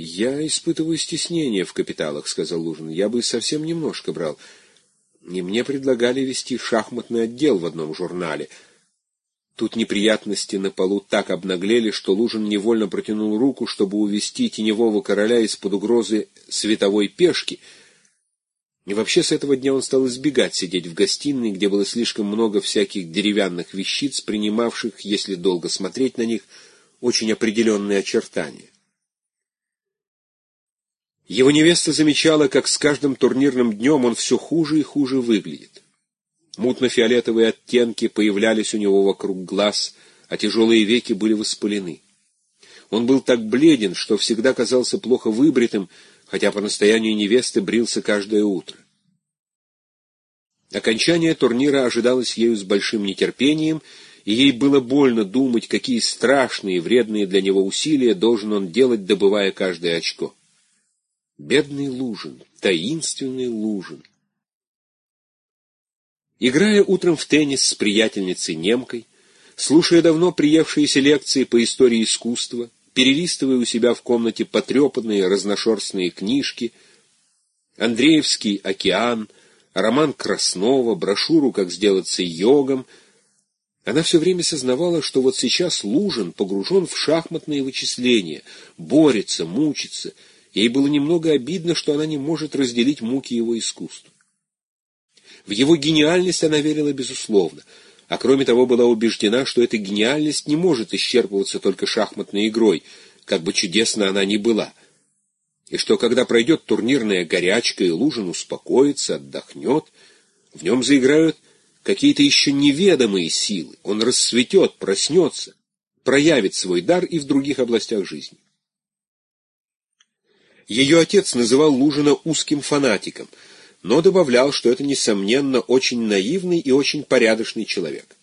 «Я испытываю стеснение в капиталах», — сказал Лужин. «Я бы совсем немножко брал. И мне предлагали вести шахматный отдел в одном журнале. Тут неприятности на полу так обнаглели, что Лужин невольно протянул руку, чтобы увести теневого короля из-под угрозы световой пешки. И вообще с этого дня он стал избегать сидеть в гостиной, где было слишком много всяких деревянных вещиц, принимавших, если долго смотреть на них, очень определенные очертания. Его невеста замечала, как с каждым турнирным днем он все хуже и хуже выглядит. Мутно-фиолетовые оттенки появлялись у него вокруг глаз, а тяжелые веки были воспалены. Он был так бледен, что всегда казался плохо выбритым, хотя по настоянию невесты брился каждое утро. Окончание турнира ожидалось ею с большим нетерпением, и ей было больно думать, какие страшные, вредные для него усилия должен он делать, добывая каждое очко. Бедный Лужин, таинственный Лужин. Играя утром в теннис с приятельницей немкой, слушая давно приевшиеся лекции по истории искусства, перелистывая у себя в комнате потрепанные разношерстные книжки, Андреевский океан, роман Краснова, брошюру «Как сделаться йогом», она все время сознавала, что вот сейчас Лужин погружен в шахматные вычисления, борется, мучится — Ей было немного обидно, что она не может разделить муки его искусства. В его гениальность она верила безусловно, а кроме того была убеждена, что эта гениальность не может исчерпываться только шахматной игрой, как бы чудесно она ни была, и что когда пройдет турнирная горячка и Лужин успокоится, отдохнет, в нем заиграют какие-то еще неведомые силы, он расцветет, проснется, проявит свой дар и в других областях жизни. Ее отец называл Лужина узким фанатиком, но добавлял, что это, несомненно, очень наивный и очень порядочный человек.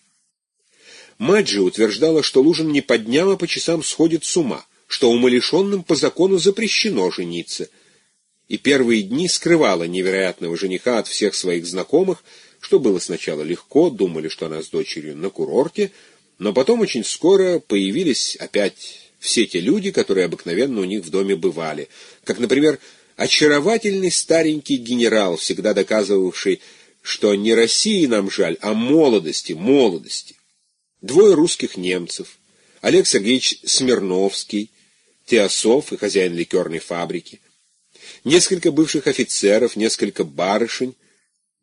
Мать же утверждала, что Лужин не по по часам сходит с ума, что умалишенным по закону запрещено жениться, и первые дни скрывала невероятного жениха от всех своих знакомых, что было сначала легко, думали, что она с дочерью на курорте, но потом очень скоро появились опять все те люди, которые обыкновенно у них в доме бывали, как, например, очаровательный старенький генерал, всегда доказывавший, что не России нам жаль, а молодости, молодости. Двое русских немцев, Олег Сергеевич Смирновский, Теософ и хозяин ликерной фабрики, несколько бывших офицеров, несколько барышень,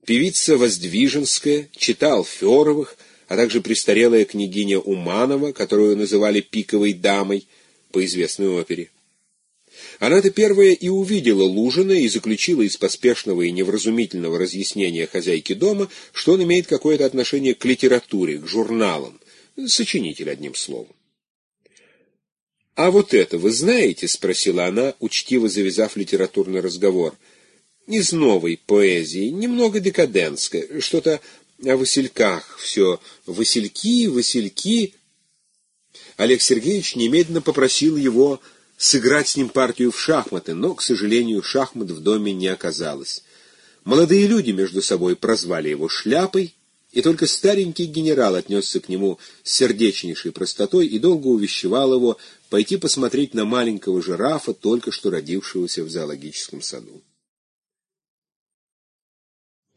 певица Воздвиженская, читал Феровых, а также престарелая княгиня Уманова, которую называли «пиковой дамой» по известной опере. Она-то первая и увидела Лужина и заключила из поспешного и невразумительного разъяснения хозяйки дома, что он имеет какое-то отношение к литературе, к журналам, сочинитель одним словом. «А вот это вы знаете?» — спросила она, учтиво завязав литературный разговор. «Из новой поэзии, немного декадентское, что-то о васильках все. Васильки, васильки. Олег Сергеевич немедленно попросил его сыграть с ним партию в шахматы, но, к сожалению, шахмат в доме не оказалось. Молодые люди между собой прозвали его шляпой, и только старенький генерал отнесся к нему с сердечнейшей простотой и долго увещевал его пойти посмотреть на маленького жирафа, только что родившегося в зоологическом саду.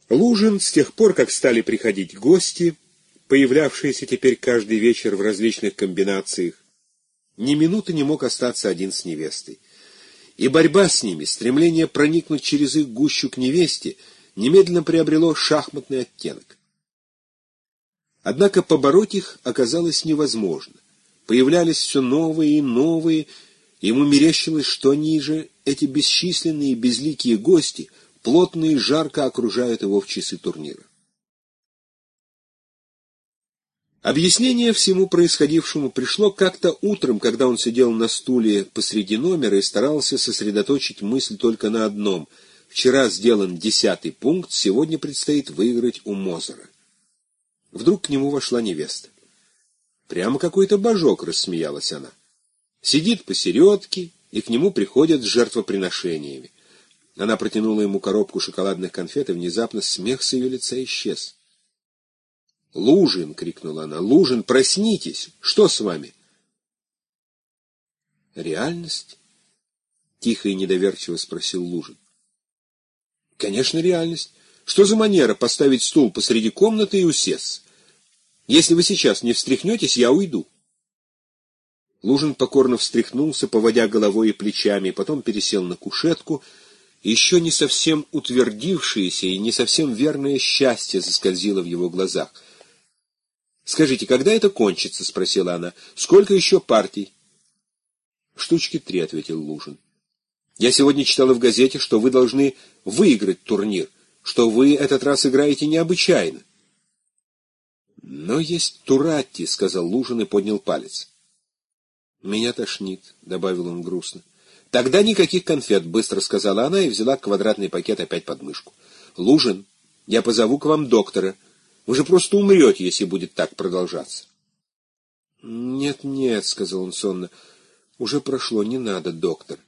Лужин с тех пор, как стали приходить гости, появлявшиеся теперь каждый вечер в различных комбинациях, ни минуты не мог остаться один с невестой. И борьба с ними, стремление проникнуть через их гущу к невесте, немедленно приобрело шахматный оттенок. Однако побороть их оказалось невозможно. Появлялись все новые и новые, ему мерещилось, что они же, эти бесчисленные безликие гости — плотно и жарко окружают его в часы турнира. Объяснение всему происходившему пришло как-то утром, когда он сидел на стуле посреди номера и старался сосредоточить мысль только на одном. Вчера сделан десятый пункт, сегодня предстоит выиграть у Мозера. Вдруг к нему вошла невеста. Прямо какой-то божок, рассмеялась она. Сидит посередке, и к нему приходят с жертвоприношениями. Она протянула ему коробку шоколадных конфет, и внезапно смех с ее лица исчез. «Лужин!» — крикнула она. «Лужин, проснитесь! Что с вами?» Реальность — тихо и недоверчиво спросил Лужин. «Конечно, реальность. Что за манера поставить стул посреди комнаты и усесть? Если вы сейчас не встряхнетесь, я уйду». Лужин покорно встряхнулся, поводя головой и плечами, потом пересел на кушетку. Еще не совсем утвердившееся и не совсем верное счастье заскользило в его глазах. «Скажите, когда это кончится?» — спросила она. «Сколько еще партий?» «Штучки три», — ответил Лужин. «Я сегодня читала в газете, что вы должны выиграть турнир, что вы этот раз играете необычайно». «Но есть Туратти», — сказал Лужин и поднял палец. «Меня тошнит», — добавил он грустно. «Тогда никаких конфет», — быстро сказала она и взяла квадратный пакет опять под мышку. «Лужин, я позову к вам доктора. Вы же просто умрете, если будет так продолжаться». «Нет-нет», — сказал он сонно, — «уже прошло, не надо, доктор».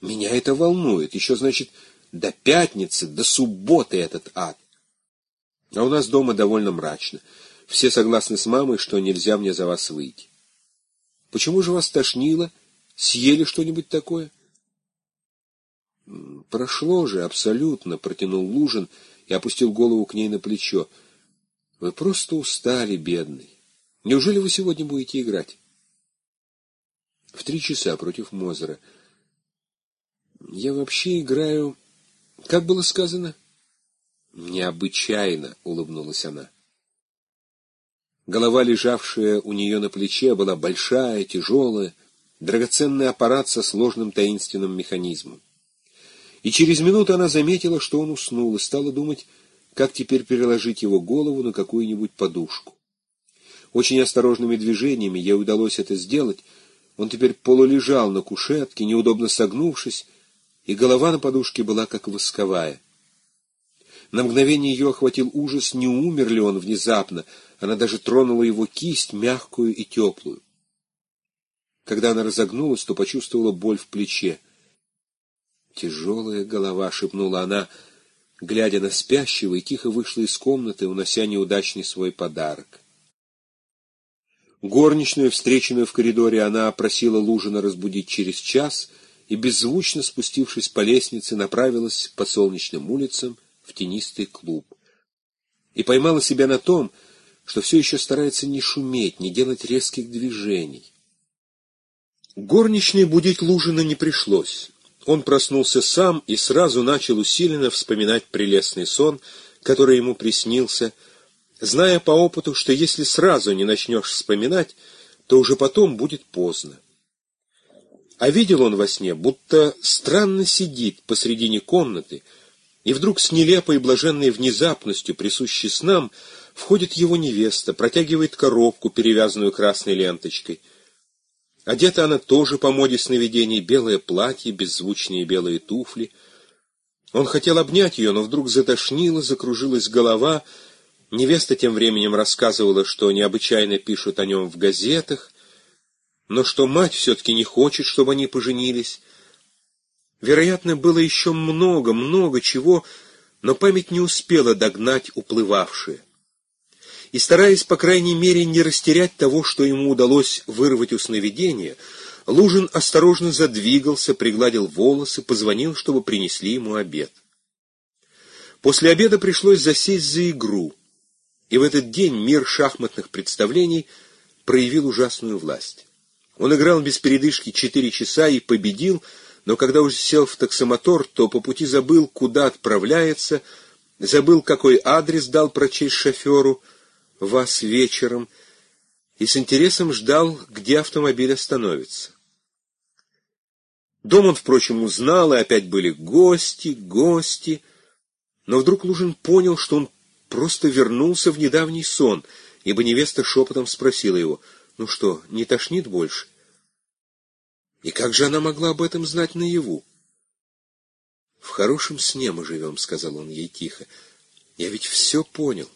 «Меня это волнует. Еще, значит, до пятницы, до субботы этот ад. А у нас дома довольно мрачно. Все согласны с мамой, что нельзя мне за вас выйти. Почему же вас тошнило? Съели что-нибудь такое? Прошло же, абсолютно, протянул Лужин и опустил голову к ней на плечо. Вы просто устали, бедный. Неужели вы сегодня будете играть? В три часа против Мозера. Я вообще играю... Как было сказано? Необычайно, улыбнулась она. Голова, лежавшая у нее на плече, была большая, тяжелая, драгоценный аппарат со сложным таинственным механизмом. И через минуту она заметила, что он уснул, и стала думать, как теперь переложить его голову на какую-нибудь подушку. Очень осторожными движениями ей удалось это сделать. Он теперь полулежал на кушетке, неудобно согнувшись, и голова на подушке была как восковая. На мгновение ее охватил ужас, не умер ли он внезапно, она даже тронула его кисть, мягкую и теплую. Когда она разогнулась, то почувствовала боль в плече. «Тяжелая голова», — шепнула она, глядя на спящего, и тихо вышла из комнаты, унося неудачный свой подарок. Горничную, встреченную в коридоре, она просила Лужина разбудить через час и, беззвучно спустившись по лестнице, направилась по солнечным улицам в тенистый клуб. И поймала себя на том, что все еще старается не шуметь, не делать резких движений. Горничной будить Лужина не пришлось. Он проснулся сам и сразу начал усиленно вспоминать прелестный сон, который ему приснился, зная по опыту, что если сразу не начнешь вспоминать, то уже потом будет поздно. А видел он во сне, будто странно сидит посредине комнаты, и вдруг с нелепой и блаженной внезапностью, присущей снам, Входит его невеста, протягивает коробку, перевязанную красной ленточкой. Одета она тоже по моде сновидений, белое платье, беззвучные белые туфли. Он хотел обнять ее, но вдруг затошнило, закружилась голова. Невеста тем временем рассказывала, что необычайно пишут о нем в газетах, но что мать все-таки не хочет, чтобы они поженились. Вероятно, было еще много, много чего, но память не успела догнать уплывавшее и, стараясь, по крайней мере, не растерять того, что ему удалось вырвать у сновидения, Лужин осторожно задвигался, пригладил волосы, позвонил, чтобы принесли ему обед. После обеда пришлось засесть за игру, и в этот день мир шахматных представлений проявил ужасную власть. Он играл без передышки четыре часа и победил, но когда уже сел в таксомотор, то по пути забыл, куда отправляется, забыл, какой адрес дал прочесть шоферу — вас вечером и с интересом ждал, где автомобиль остановится. Дом он, впрочем, узнал, и опять были гости, гости. Но вдруг Лужин понял, что он просто вернулся в недавний сон, ибо невеста шепотом спросила его, «Ну что, не тошнит больше?» И как же она могла об этом знать наяву? «В хорошем сне мы живем», — сказал он ей тихо. «Я ведь все понял».